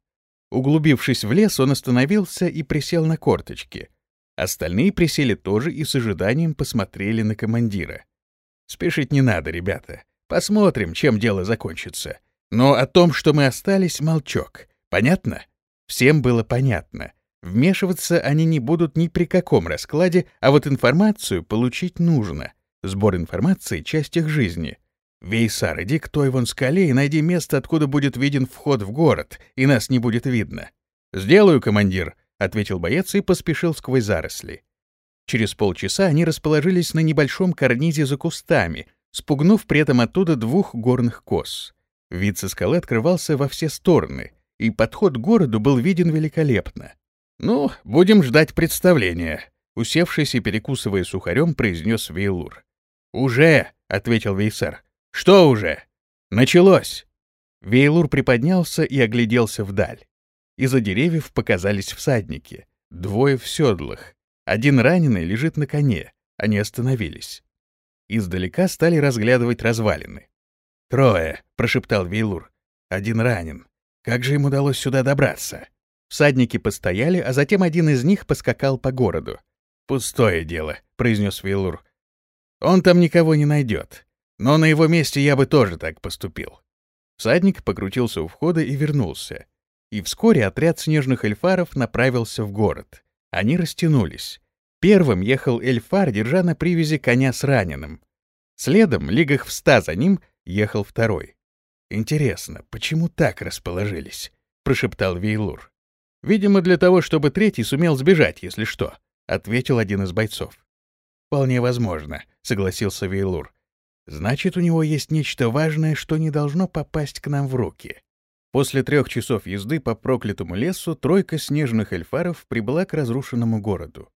Углубившись в лес, он остановился и присел на корточки. Остальные присели тоже и с ожиданием посмотрели на командира. «Спешить не надо, ребята. Посмотрим, чем дело закончится. Но о том, что мы остались, молчок. Понятно? Всем было понятно. Вмешиваться они не будут ни при каком раскладе, а вот информацию получить нужно. Сбор информации — часть их жизни. Вейсар, иди к той вон скале и найди место, откуда будет виден вход в город, и нас не будет видно. «Сделаю, командир», — ответил боец и поспешил сквозь заросли. Через полчаса они расположились на небольшом карнизе за кустами, спугнув при этом оттуда двух горных коз. Вид со скалы открывался во все стороны, и подход к городу был виден великолепно. «Ну, будем ждать представления», — усевшись и перекусывая сухарем, произнес Вейлур. «Уже!» — ответил Вейсер. «Что уже?» «Началось!» Вейлур приподнялся и огляделся вдаль. Из-за деревьев показались всадники. Двое в седлах. Один раненый лежит на коне. Они остановились. Издалека стали разглядывать развалины. «Трое», — прошептал Вейлур. «Один ранен. Как же им удалось сюда добраться?» Всадники постояли, а затем один из них поскакал по городу. «Пустое дело», — произнес Вейлур. «Он там никого не найдет. Но на его месте я бы тоже так поступил». Всадник покрутился у входа и вернулся. И вскоре отряд снежных эльфаров направился в город. Они растянулись. Первым ехал эльфар, держа на привязи коня с раненым. Следом, лигах в ста за ним, ехал второй. «Интересно, почему так расположились?» — прошептал Вейлур. «Видимо, для того, чтобы третий сумел сбежать, если что», — ответил один из бойцов. «Вполне возможно», — согласился Вейлур. «Значит, у него есть нечто важное, что не должно попасть к нам в руки». После трех часов езды по проклятому лесу тройка снежных эльфаров прибыла к разрушенному городу.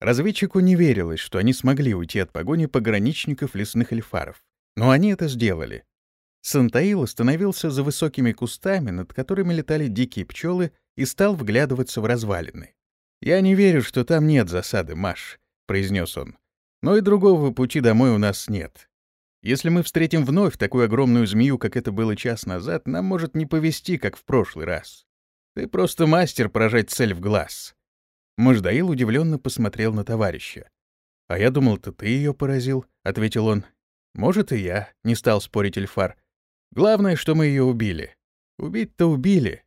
Разведчику не верилось, что они смогли уйти от погони пограничников лесных эльфаров. Но они это сделали. Сантаил остановился за высокими кустами, над которыми летали дикие пчелы, и стал вглядываться в развалины. «Я не верю, что там нет засады, Маш», — произнес он. «Но и другого пути домой у нас нет. Если мы встретим вновь такую огромную змею, как это было час назад, нам может не повезти, как в прошлый раз. Ты просто мастер поражать цель в глаз. Мождаил удивленно посмотрел на товарища. «А я думал, то ты ее поразил», — ответил он. «Может, и я», — не стал спорить Эльфар. «Главное, что мы ее убили. Убить-то убили».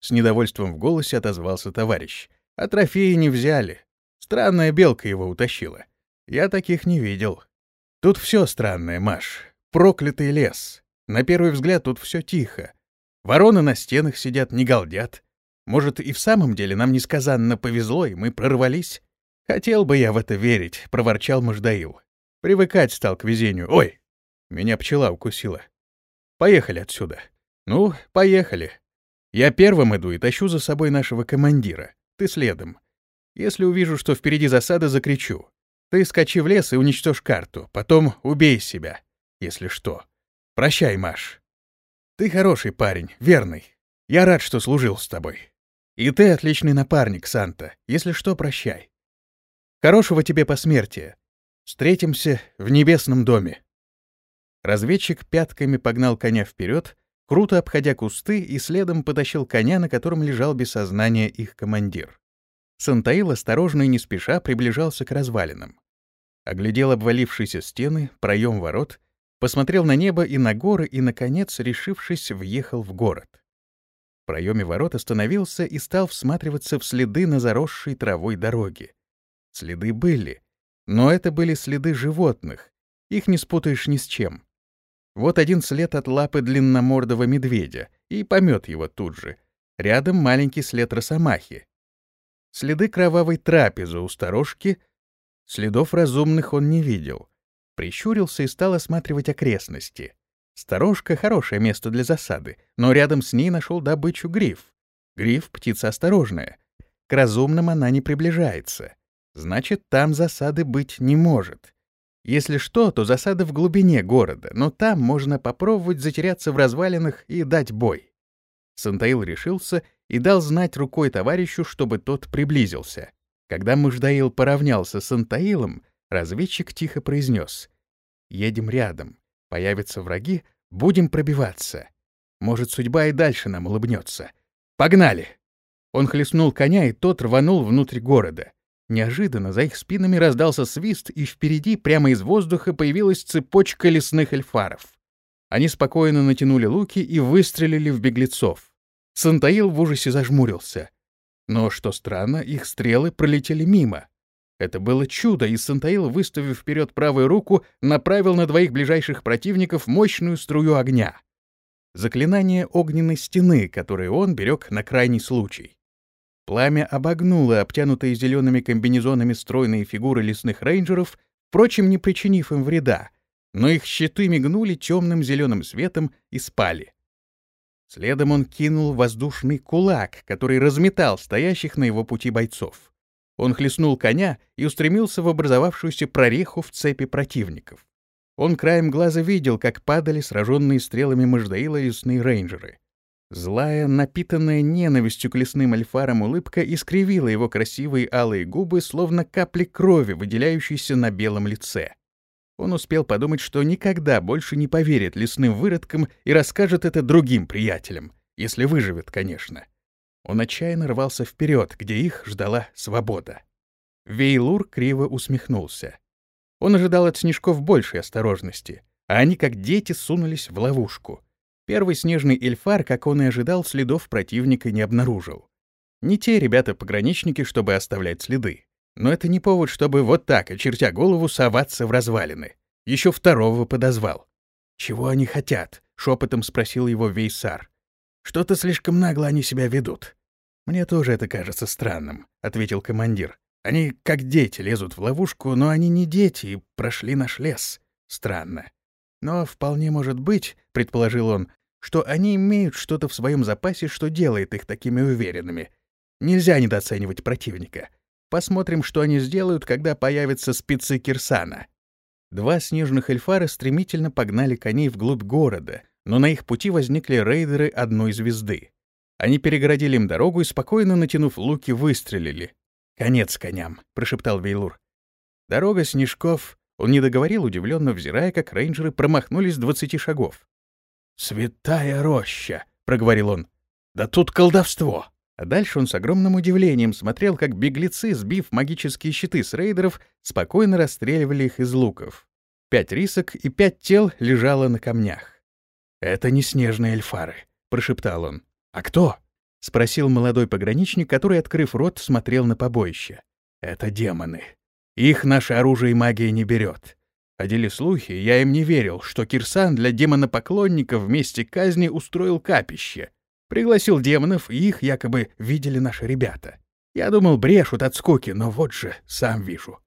С недовольством в голосе отозвался товарищ. «А трофеи не взяли. Странная белка его утащила. Я таких не видел. Тут все странное, Маш. Проклятый лес. На первый взгляд тут все тихо. Вороны на стенах сидят, не галдят. Может, и в самом деле нам несказанно повезло, и мы прорвались? Хотел бы я в это верить, — проворчал Мождаил. Привыкать стал к везению. Ой! Меня пчела укусила. Поехали отсюда. Ну, поехали. Я первым иду и тащу за собой нашего командира. Ты следом. Если увижу, что впереди засада, закричу. Ты скачи в лес и уничтожь карту. Потом убей себя, если что. Прощай, Маш. Ты хороший парень, верный. Я рад, что служил с тобой. И ты отличный напарник, Санта. Если что, прощай. Хорошего тебе посмертия. Встретимся в небесном доме. Разведчик пятками погнал коня вперед, круто обходя кусты, и следом потащил коня, на котором лежал без сознания их командир. Сантаил осторожно и не спеша приближался к развалинам. Оглядел обвалившиеся стены, проем ворот, посмотрел на небо и на горы и, наконец, решившись, въехал в город. В проеме ворот остановился и стал всматриваться в следы на заросшей травой дороге. Следы были, но это были следы животных, их не спутаешь ни с чем. Вот один след от лапы длинномордого медведя, и помет его тут же. Рядом маленький след росомахи. Следы кровавой трапезы у сторожки. Следов разумных он не видел. Прищурился и стал осматривать окрестности. Сторожка — хорошее место для засады, но рядом с ней нашел добычу гриф. Гриф — птица осторожная. К разумным она не приближается. Значит, там засады быть не может. Если что, то засада в глубине города, но там можно попробовать затеряться в развалинах и дать бой. Сантаил решился и дал знать рукой товарищу, чтобы тот приблизился. Когда Муждаил поравнялся с Сантаилом, разведчик тихо произнес «Едем рядом». Появятся враги, будем пробиваться. Может, судьба и дальше нам улыбнется. Погнали!» Он хлестнул коня, и тот рванул внутрь города. Неожиданно за их спинами раздался свист, и впереди, прямо из воздуха, появилась цепочка лесных эльфаров. Они спокойно натянули луки и выстрелили в беглецов. Сантаил в ужасе зажмурился. Но, что странно, их стрелы пролетели мимо. Это было чудо, и Сантаил, выставив вперед правую руку, направил на двоих ближайших противников мощную струю огня. Заклинание огненной стены, которое он берег на крайний случай. Пламя обогнуло обтянутые зелеными комбинезонами стройные фигуры лесных рейнджеров, впрочем, не причинив им вреда, но их щиты мигнули темным зеленым светом и спали. Следом он кинул воздушный кулак, который разметал стоящих на его пути бойцов. Он хлестнул коня и устремился в образовавшуюся прореху в цепи противников. Он краем глаза видел, как падали сраженные стрелами Мождаила лесные рейнджеры. Злая, напитанная ненавистью к лесным альфарам улыбка искривила его красивые алые губы, словно капли крови, выделяющиеся на белом лице. Он успел подумать, что никогда больше не поверит лесным выродкам и расскажет это другим приятелям, если выживет, конечно. Он отчаянно рвался вперед, где их ждала свобода. Вейлур криво усмехнулся. Он ожидал от снежков большей осторожности, а они, как дети, сунулись в ловушку. Первый снежный эльфар, как он и ожидал, следов противника не обнаружил. Не те ребята-пограничники, чтобы оставлять следы. Но это не повод, чтобы вот так, очертя голову, соваться в развалины. Еще второго подозвал. «Чего они хотят?» — шепотом спросил его Вейсар. «Что-то слишком нагло они себя ведут». «Мне тоже это кажется странным», — ответил командир. «Они как дети лезут в ловушку, но они не дети и прошли наш лес. Странно. Но вполне может быть, — предположил он, — что они имеют что-то в своем запасе, что делает их такими уверенными. Нельзя недооценивать противника. Посмотрим, что они сделают, когда появятся спецы Кирсана. Два снежных эльфара стремительно погнали коней вглубь города, но на их пути возникли рейдеры одной звезды. Они перегородили им дорогу и, спокойно натянув луки, выстрелили. «Конец коням», — прошептал Вейлур. Дорога Снежков... Он не договорил, удивленно взирая, как рейнджеры промахнулись двадцати шагов. «Святая роща!» — проговорил он. «Да тут колдовство!» А дальше он с огромным удивлением смотрел, как беглецы, сбив магические щиты с рейдеров, спокойно расстреливали их из луков. Пять рисок и пять тел лежало на камнях. «Это не снежные эльфары», — прошептал он. «А кто?» — спросил молодой пограничник, который, открыв рот, смотрел на побоище. «Это демоны. Их наше оружие и магия не берет. Ходили слухи, я им не верил, что Кирсан для демонопоклонников вместе казни устроил капище, Пригласил демонов, и их якобы видели наши ребята. Я думал, брешут от скуки, но вот же, сам вижу.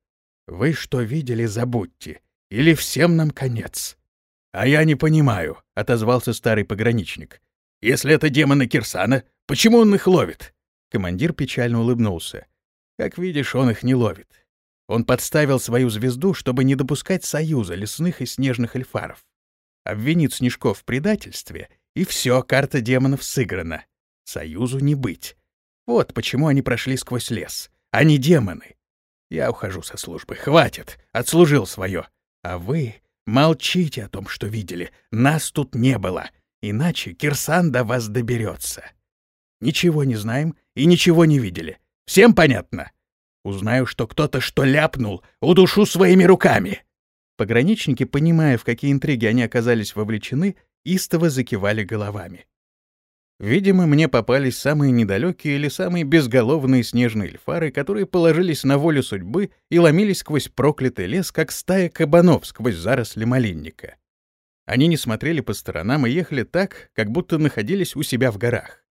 Вы что видели, забудьте. Или всем нам конец. — А я не понимаю, — отозвался старый пограничник. — Если это демоны Кирсана, почему он их ловит? Командир печально улыбнулся. Как видишь, он их не ловит. Он подставил свою звезду, чтобы не допускать союза лесных и снежных эльфаров. Обвинит Снежков в предательстве и все, карта демонов сыграна. Союзу не быть. Вот почему они прошли сквозь лес. Они демоны. Я ухожу со службы. Хватит. Отслужил свое. А вы молчите о том, что видели. Нас тут не было. Иначе Кирсан до вас доберется. Ничего не знаем и ничего не видели. Всем понятно? Узнаю, что кто-то что ляпнул, удушу своими руками. Пограничники, понимая, в какие интриги они оказались вовлечены, истово закивали головами. Видимо, мне попались самые недалекие или самые безголовные снежные эльфары, которые положились на волю судьбы и ломились сквозь проклятый лес, как стая кабанов сквозь заросли малинника. Они не смотрели по сторонам и ехали так, как будто находились у себя в горах.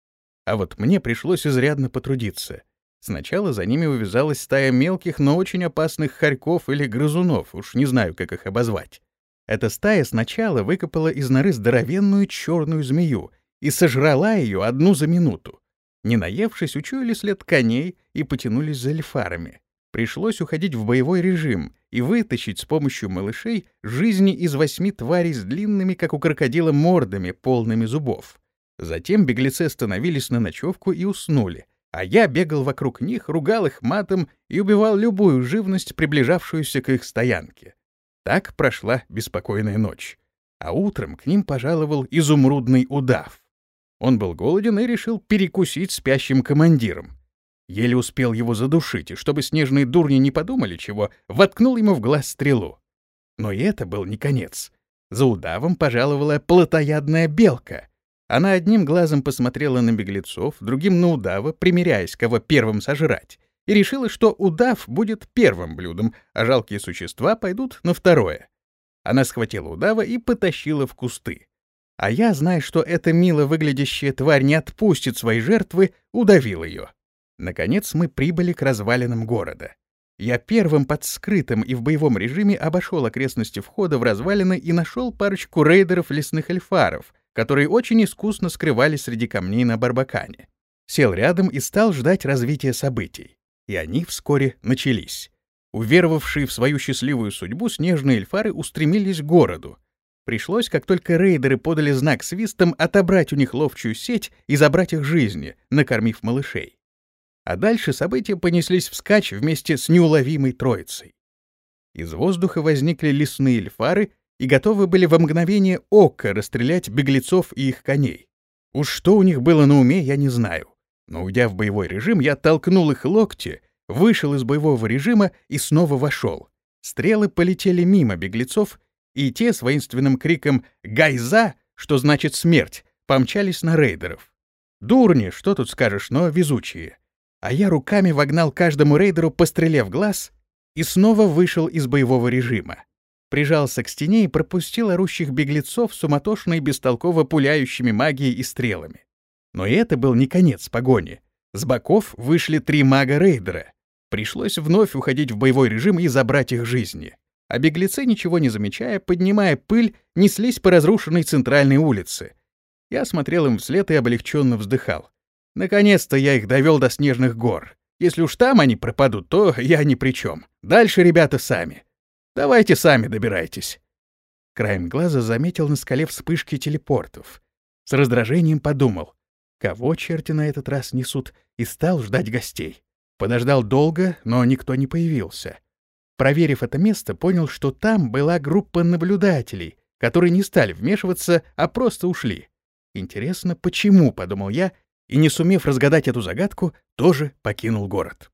А вот мне пришлось изрядно потрудиться. Сначала за ними увязалась стая мелких, но очень опасных хорьков или грызунов, уж не знаю, как их обозвать. Эта стая сначала выкопала из норы здоровенную черную змею и сожрала ее одну за минуту. Не наевшись, учуяли след коней и потянулись за эльфарами. Пришлось уходить в боевой режим и вытащить с помощью малышей жизни из восьми тварей с длинными, как у крокодила, мордами, полными зубов. Затем беглецы остановились на ночевку и уснули, а я бегал вокруг них, ругал их матом и убивал любую живность, приближавшуюся к их стоянке. Так прошла беспокойная ночь. А утром к ним пожаловал изумрудный удав. Он был голоден и решил перекусить спящим командиром. Еле успел его задушить, и чтобы снежные дурни не подумали чего, воткнул ему в глаз стрелу. Но и это был не конец. За удавом пожаловала плотоядная белка. Она одним глазом посмотрела на беглецов, другим — на удава, примеряясь, кого первым сожрать и решила, что удав будет первым блюдом, а жалкие существа пойдут на второе. Она схватила удава и потащила в кусты. А я, зная, что эта мило выглядящая тварь не отпустит своей жертвы, удавил ее. Наконец мы прибыли к развалинам города. Я первым под скрытым и в боевом режиме обошел окрестности входа в развалины и нашел парочку рейдеров лесных эльфаров, которые очень искусно скрывались среди камней на Барбакане. Сел рядом и стал ждать развития событий и они вскоре начались. уверовавшие в свою счастливую судьбу, снежные эльфары устремились к городу. Пришлось, как только рейдеры подали знак свистом, отобрать у них ловчую сеть и забрать их жизни, накормив малышей. А дальше события понеслись вскачь вместе с неуловимой троицей. Из воздуха возникли лесные эльфары и готовы были во мгновение ока расстрелять беглецов и их коней. Уж что у них было на уме, я не знаю. Но уйдя в боевой режим, я толкнул их локти, вышел из боевого режима и снова вошел. Стрелы полетели мимо беглецов, и те с воинственным криком «Гайза!», что значит «смерть», помчались на рейдеров. Дурни, что тут скажешь, но везучие. А я руками вогнал каждому рейдеру по стреле в глаз и снова вышел из боевого режима. Прижался к стене и пропустил орущих беглецов суматошно и бестолково пуляющими магией и стрелами. Но и это был не конец погони. С боков вышли три мага-рейдера. Пришлось вновь уходить в боевой режим и забрать их жизни. А беглецы, ничего не замечая, поднимая пыль, неслись по разрушенной центральной улице. Я смотрел им вслед и облегченно вздыхал. Наконец-то я их довел до снежных гор. Если уж там они пропадут, то я ни при чем. Дальше ребята сами. Давайте сами добирайтесь. Краем глаза заметил на скале вспышки телепортов. С раздражением подумал, кого черти на этот раз несут, и стал ждать гостей. Подождал долго, но никто не появился. Проверив это место, понял, что там была группа наблюдателей, которые не стали вмешиваться, а просто ушли. Интересно, почему, — подумал я, и, не сумев разгадать эту загадку, тоже покинул город.